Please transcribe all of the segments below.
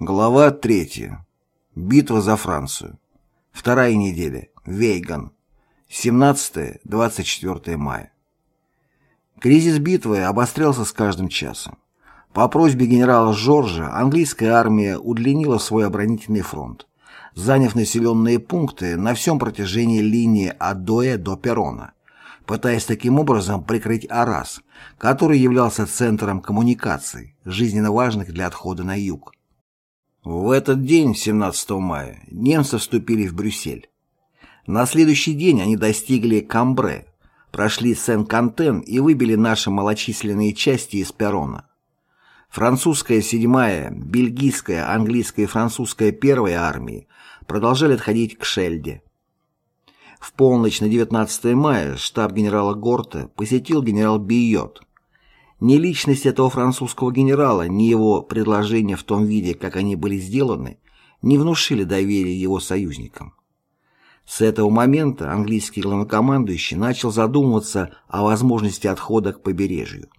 Глава 3. Битва за Францию. Вторая неделя. Вейган. 17-24 мая. Кризис битвы обострялся с каждым часом. По просьбе генерала Жоржа английская армия удлинила свой оборонительный фронт, заняв населенные пункты на всем протяжении линии от Доя до Перрона, пытаясь таким образом прикрыть Арас, который являлся центром коммуникаций, жизненно важных для отхода на юг. В этот день, 17 мая, немцы вступили в Брюссель. На следующий день они достигли Камбре, прошли Сен-Кантен и выбили наши малочисленные части из Перрона. Французская седьмая, бельгийская, английская и французская первая армии продолжали отходить к Шельде. В полночь на 19 мая штаб генерала Горта посетил генерал Бийот, ни личность этого французского генерала, ни его предложения в том виде, как они были сделаны, не внушили доверия его союзникам. С этого момента английский главнокомандующий начал задумываться о возможности отхода к побережью.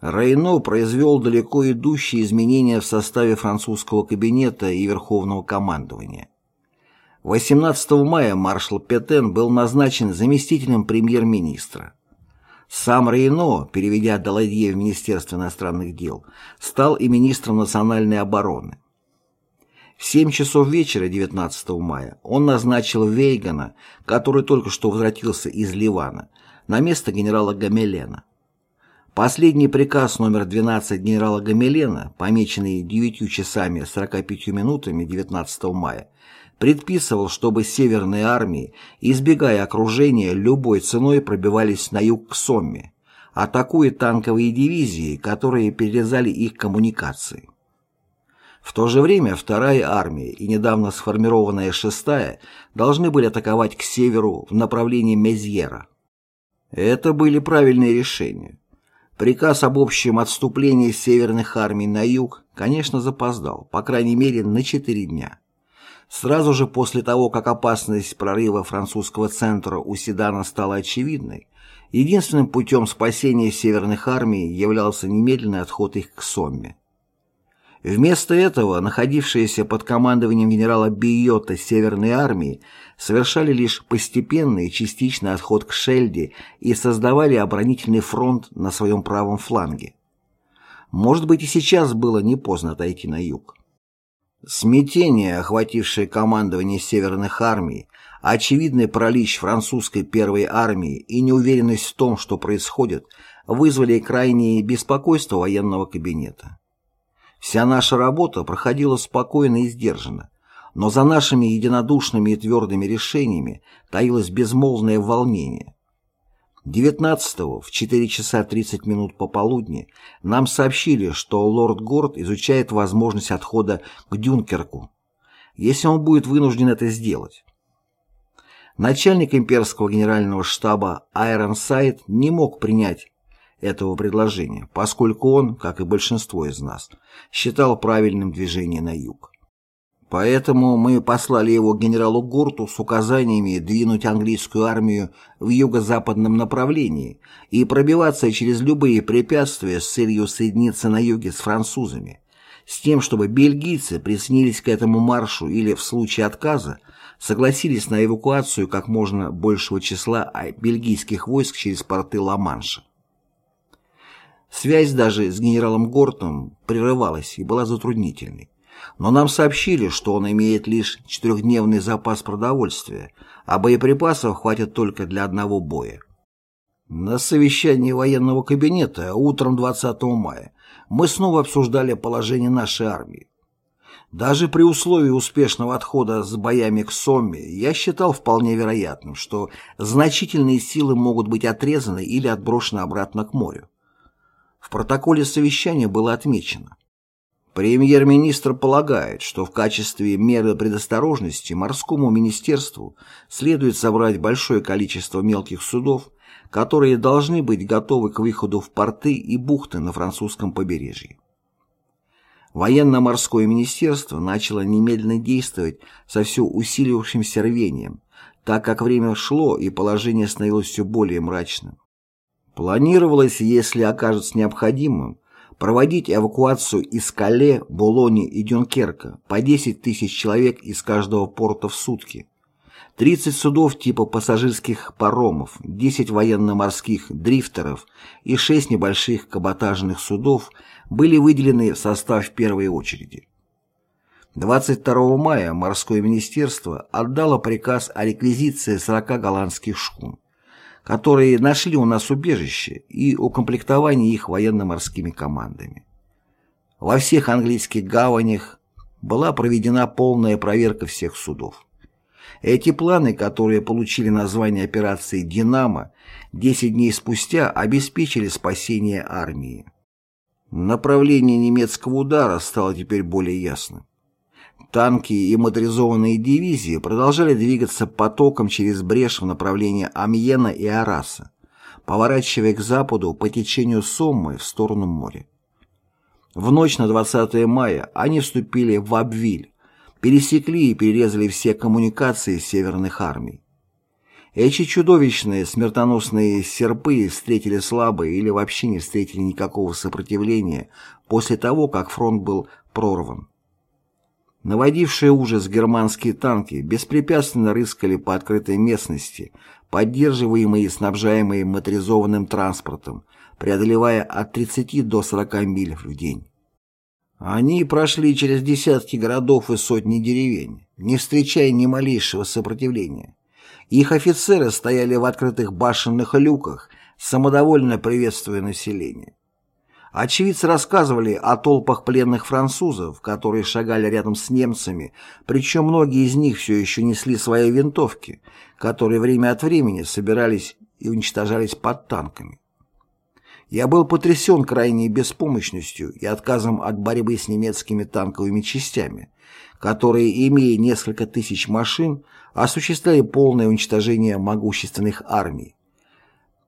Рейно произвел далеко идущие изменения в составе французского кабинета и верховного командования. 18 мая маршал Петен был назначен заместителем премьер-министра. Сам Рейно, переведя Даладье в Министерство иностранных дел, стал и министром национальной обороны. В 7 часов вечера 19 мая он назначил Вейгана, который только что возвратился из Ливана, на место генерала Гамелена. Последний приказ номер 12 генерала Гамелена, помеченный 9 часами 45 минутами 19 мая, предписывал, чтобы северные армии, избегая окружения, любой ценой пробивались на юг к Сомме, атакуя танковые дивизии, которые перерезали их коммуникации. В то же время вторая армия и недавно сформированная шестая должны были атаковать к северу в направлении Мезьера. Это были правильные решения. Приказ об общем отступлении северных армий на юг, конечно, запоздал, по крайней мере, на четыре дня. Сразу же после того, как опасность прорыва французского центра у Седана стала очевидной, единственным путем спасения северных армий являлся немедленный отход их к Сомме. Вместо этого находившиеся под командованием генерала Бийота Северные армии совершали лишь постепенный и частичный отход к Шельде и создавали оборонительный фронт на своем правом фланге. Может быть и сейчас было не поздно отойти на юг. Смятение, охватившее командование северных армий, очевидный паралич французской первой армии и неуверенность в том, что происходит, вызвали крайнее беспокойство военного кабинета. Вся наша работа проходила спокойно и сдержанно, но за нашими единодушными и твердыми решениями таилось безмолвное волнение. 19-го в 4 часа 30 минут пополудни нам сообщили, что лорд Горд изучает возможность отхода к Дюнкерку, если он будет вынужден это сделать. Начальник имперского генерального штаба Айрон Сайд не мог принять этого предложения, поскольку он, как и большинство из нас, считал правильным движение на юг. Поэтому мы послали его генералу Гурту с указаниями двинуть английскую армию в юго-западном направлении и пробиваться через любые препятствия с целью соединиться на юге с французами, с тем, чтобы бельгийцы присоединились к этому маршу или, в случае отказа, согласились на эвакуацию как можно большего числа бельгийских войск через порты Ла-Манша. Связь даже с генералом Гортом прерывалась и была затруднительной но нам сообщили, что он имеет лишь четырехдневный запас продовольствия, а боеприпасов хватит только для одного боя. На совещании военного кабинета утром 20 мая мы снова обсуждали положение нашей армии. Даже при условии успешного отхода с боями к Сомме я считал вполне вероятным, что значительные силы могут быть отрезаны или отброшены обратно к морю. В протоколе совещания было отмечено, Премьер-министр полагает, что в качестве меры предосторожности морскому министерству следует собрать большое количество мелких судов, которые должны быть готовы к выходу в порты и бухты на французском побережье. Военно-морское министерство начало немедленно действовать со все усиливавшимся рвением, так как время шло и положение становилось все более мрачным. Планировалось, если окажется необходимым, проводить эвакуацию из Кале, Булони и Дюнкерка по 10 тысяч человек из каждого порта в сутки, 30 судов типа пассажирских паромов, 10 военно-морских дрифтеров и 6 небольших каботажных судов были выделены в состав первой очереди. 22 мая морское министерство отдало приказ о реквизиции 40 голландских шхун, которые нашли у нас убежище и укомплектовании их военно-морскими командами. Во всех английских гаванях была проведена полная проверка всех судов. Эти планы, которые получили название операции «Динамо», 10 дней спустя обеспечили спасение армии. Направление немецкого удара стало теперь более ясным. Танки и моторизованные дивизии продолжали двигаться потоком через брешь в направлении Амьена и Араса, поворачивая к западу по течению Соммы в сторону моря. В ночь на 20 мая они вступили в Абвиль, пересекли и перерезали все коммуникации северных армий. Эти чудовищные смертоносные серпы встретили слабые или вообще не встретили никакого сопротивления после того, как фронт был прорван. Наводившие ужас германские танки беспрепятственно рыскали по открытой местности, поддерживаемые и снабжаемые моторизованным транспортом, преодолевая от 30 до 40 миль в день. Они прошли через десятки городов и сотни деревень, не встречая ни малейшего сопротивления. Их офицеры стояли в открытых башенных люках, самодовольно приветствуя население. Очевидцы рассказывали о толпах пленных французов, которые шагали рядом с немцами, причем многие из них все еще несли свои винтовки, которые время от времени собирались и уничтожались под танками. Я был потрясен крайней беспомощностью и отказом от борьбы с немецкими танковыми частями, которые, имея несколько тысяч машин, осуществляли полное уничтожение могущественных армий.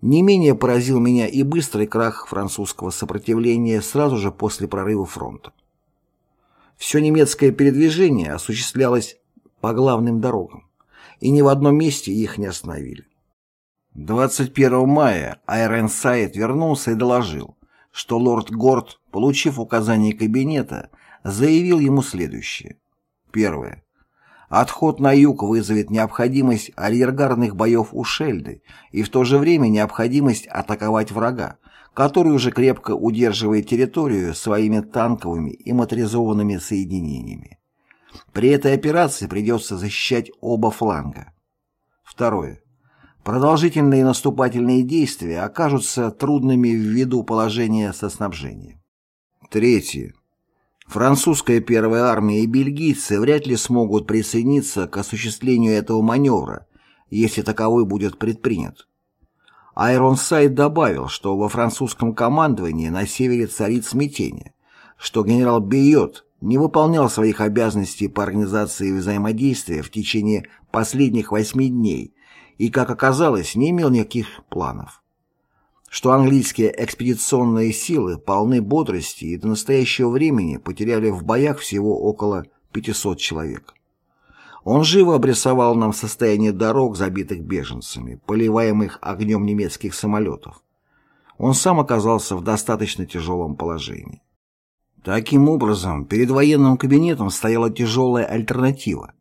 Не менее поразил меня и быстрый крах французского сопротивления сразу же после прорыва фронта. Все немецкое передвижение осуществлялось по главным дорогам, и ни в одном месте их не остановили. 21 мая Айренсайд вернулся и доложил, что лорд Горд, получив указание кабинета, заявил ему следующее. Первое. Отход на юг вызовет необходимость арьергардных боев у Шельды и в то же время необходимость атаковать врага, который уже крепко удерживает территорию своими танковыми и моторизованными соединениями. При этой операции придется защищать оба фланга. Второе. Продолжительные наступательные действия окажутся трудными ввиду положения со снабжением. Третье. Французская первая армия и бельгийцы вряд ли смогут присоединиться к осуществлению этого маневра, если таковой будет предпринят. Айронсайд добавил, что во французском командовании на севере царит смятение, что генерал Бейот не выполнял своих обязанностей по организации взаимодействия в течение последних восьми дней и, как оказалось, не имел никаких планов что английские экспедиционные силы полны бодрости и до настоящего времени потеряли в боях всего около 500 человек. Он живо обрисовал нам состояние дорог, забитых беженцами, поливаемых огнем немецких самолетов. Он сам оказался в достаточно тяжелом положении. Таким образом, перед военным кабинетом стояла тяжелая альтернатива.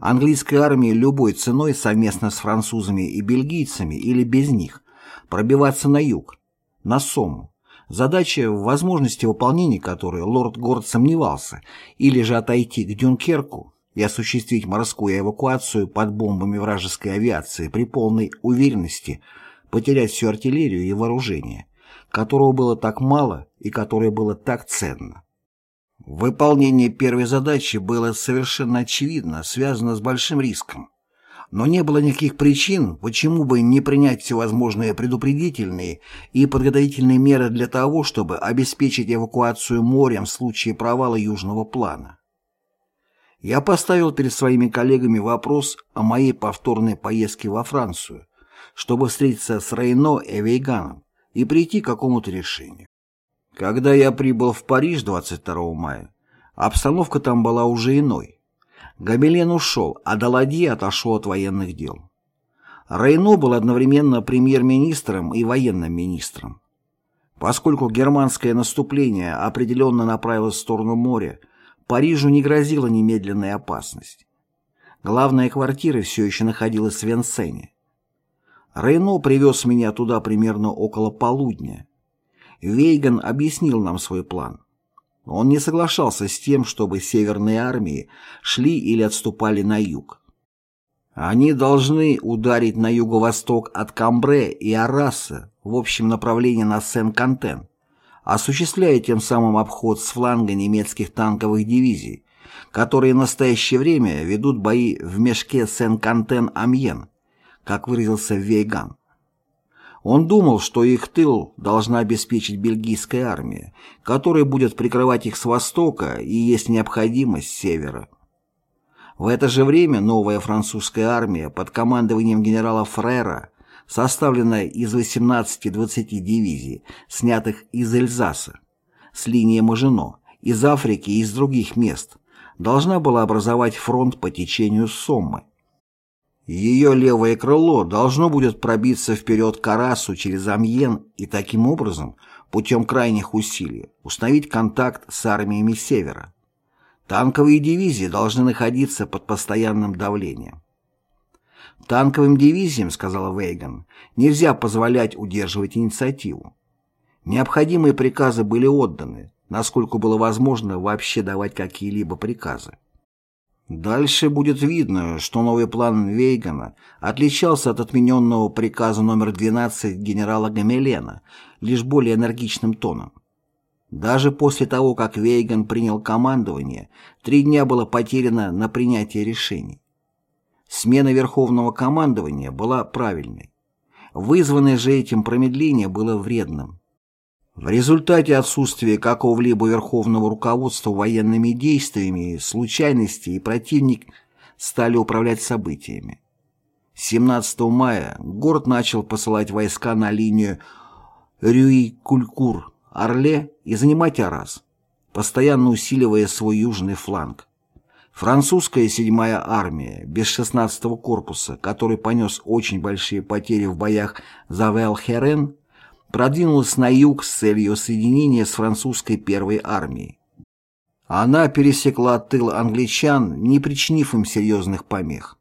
Английской армии любой ценой совместно с французами и бельгийцами или без них пробиваться на юг, на Сому, задача, в возможности выполнения которой лорд Горд сомневался, или же отойти к Дюнкерку и осуществить морскую эвакуацию под бомбами вражеской авиации при полной уверенности потерять всю артиллерию и вооружение, которого было так мало и которое было так ценно. Выполнение первой задачи было совершенно очевидно связано с большим риском но не было никаких причин, почему бы не принять всевозможные предупредительные и подготовительные меры для того, чтобы обеспечить эвакуацию морем в случае провала Южного плана. Я поставил перед своими коллегами вопрос о моей повторной поездке во Францию, чтобы встретиться с Рейно и Вейганом и прийти к какому-то решению. Когда я прибыл в Париж 22 мая, обстановка там была уже иной. Гобелен ушел, а Даладье отошел от военных дел. Рейно был одновременно премьер-министром и военным министром. Поскольку германское наступление определенно направилось в сторону моря, Парижу не грозила немедленная опасность. Главная квартира все еще находилась в Венсене. Рейно привез меня туда примерно около полудня. Вейган объяснил нам свой план. Он не соглашался с тем, чтобы северные армии шли или отступали на юг. Они должны ударить на юго-восток от Камбре и Араса в общем направлении на Сен-Кантен, осуществляя тем самым обход с фланга немецких танковых дивизий, которые в настоящее время ведут бои в мешке Сен-Кантен-Амьен, как выразился Вейган. Он думал, что их тыл должна обеспечить бельгийская армия, которая будет прикрывать их с востока и есть необходимость с севера. В это же время новая французская армия под командованием генерала Фрера, составленная из 18-20 дивизий, снятых из Эльзаса, с линии Мажино, из Африки и из других мест, должна была образовать фронт по течению Соммы. Ее левое крыло должно будет пробиться вперед к Арасу через Амьен и таким образом, путем крайних усилий, установить контакт с армиями Севера. Танковые дивизии должны находиться под постоянным давлением. «Танковым дивизиям, — сказала Вейган, — нельзя позволять удерживать инициативу. Необходимые приказы были отданы, насколько было возможно вообще давать какие-либо приказы. Дальше будет видно, что новый план Вейгана отличался от отмененного приказа номер 12 генерала Гамелена лишь более энергичным тоном. Даже после того, как Вейган принял командование, три дня было потеряно на принятие решений. Смена верховного командования была правильной. Вызванное же этим промедление было вредным. В результате отсутствия какого-либо верховного руководства военными действиями, случайности и противник стали управлять событиями. 17 мая город начал посылать войска на линию Рюи-Кулькур-Орле и занимать Арас, постоянно усиливая свой южный фланг. Французская 7-я армия, без 16-го корпуса, который понес очень большие потери в боях за Велхерен, продвинулась на юг с целью соединения с французской первой армией. Она пересекла тыл англичан, не причинив им серьезных помех.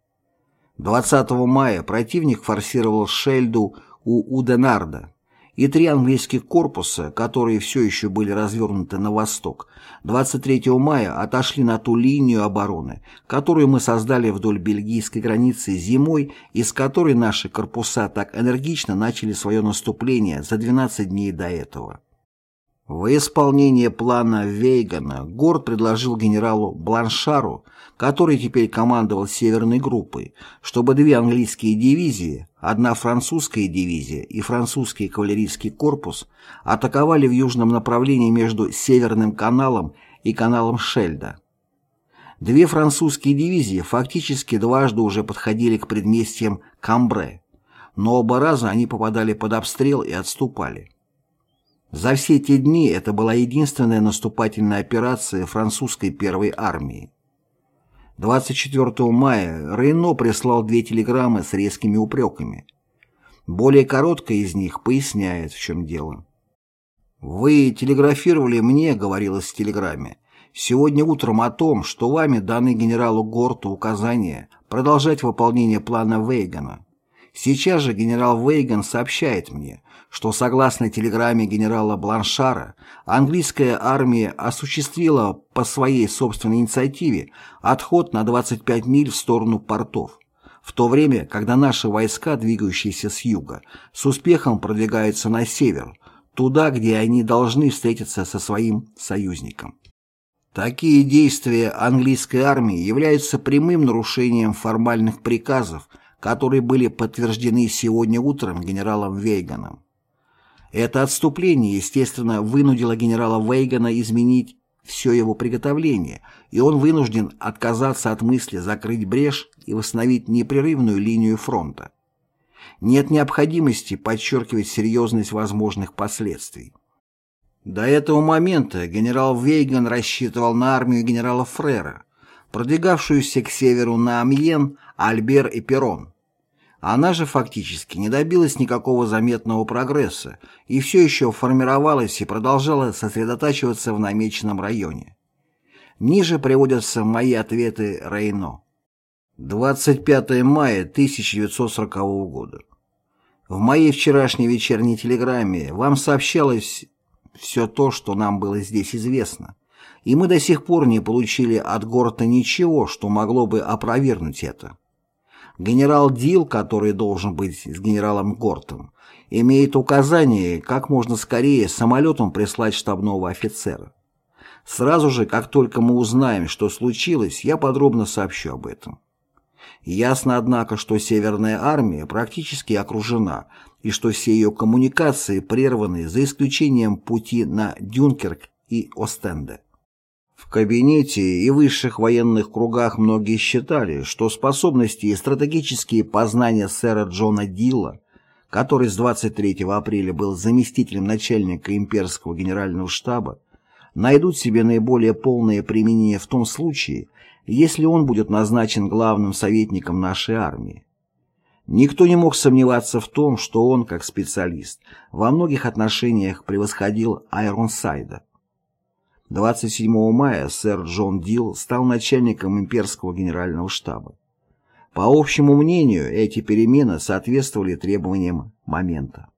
20 мая противник форсировал Шельду у Уденарда, и три английских корпуса, которые все еще были развернуты на восток, 23 мая отошли на ту линию обороны, которую мы создали вдоль бельгийской границы зимой и с которой наши корпуса так энергично начали свое наступление за 12 дней до этого. В исполнение плана Вейгана Горд предложил генералу Бланшару, который теперь командовал Северной группой, чтобы две английские дивизии, одна французская дивизия и французский кавалерийский корпус атаковали в южном направлении между Северным каналом и каналом Шельда. Две французские дивизии фактически дважды уже подходили к предместьям Камбре, но оба раза они попадали под обстрел и отступали. За все те дни это была единственная наступательная операция французской первой армии. 24 мая Рейно прислал две телеграммы с резкими упреками. Более короткая из них поясняет, в чем дело. «Вы телеграфировали мне, — говорилось в телеграмме, — сегодня утром о том, что вами даны генералу Горту указания продолжать выполнение плана Вейгана. Сейчас же генерал Вейган сообщает мне, что согласно телеграмме генерала Бланшара, английская армия осуществила по своей собственной инициативе отход на 25 миль в сторону портов, в то время, когда наши войска, двигающиеся с юга, с успехом продвигаются на север, туда, где они должны встретиться со своим союзником. Такие действия английской армии являются прямым нарушением формальных приказов, которые были подтверждены сегодня утром генералом Вейганом. Это отступление, естественно, вынудило генерала Вейгана изменить все его приготовление, и он вынужден отказаться от мысли закрыть брешь и восстановить непрерывную линию фронта. Нет необходимости подчеркивать серьезность возможных последствий. До этого момента генерал Вейган рассчитывал на армию генерала Фрера, продвигавшуюся к северу на Амьен, Альбер и Перрон. Она же фактически не добилась никакого заметного прогресса и все еще формировалась и продолжала сосредотачиваться в намеченном районе. Ниже приводятся мои ответы Рейно. 25 мая 1940 года. В моей вчерашней вечерней телеграмме вам сообщалось все то, что нам было здесь известно, и мы до сих пор не получили от Горта ничего, что могло бы опровергнуть это. Генерал Дил, который должен быть с генералом Гортом, имеет указание, как можно скорее самолетом прислать штабного офицера. Сразу же, как только мы узнаем, что случилось, я подробно сообщу об этом. Ясно, однако, что Северная армия практически окружена и что все ее коммуникации прерваны за исключением пути на Дюнкерк и Остенде. В кабинете и высших военных кругах многие считали, что способности и стратегические познания сэра Джона Дилла, который с 23 апреля был заместителем начальника имперского генерального штаба, найдут себе наиболее полное применение в том случае, если он будет назначен главным советником нашей армии. Никто не мог сомневаться в том, что он, как специалист, во многих отношениях превосходил Айронсайда. 27 мая сэр Джон Дилл стал начальником имперского генерального штаба. По общему мнению, эти перемены соответствовали требованиям момента.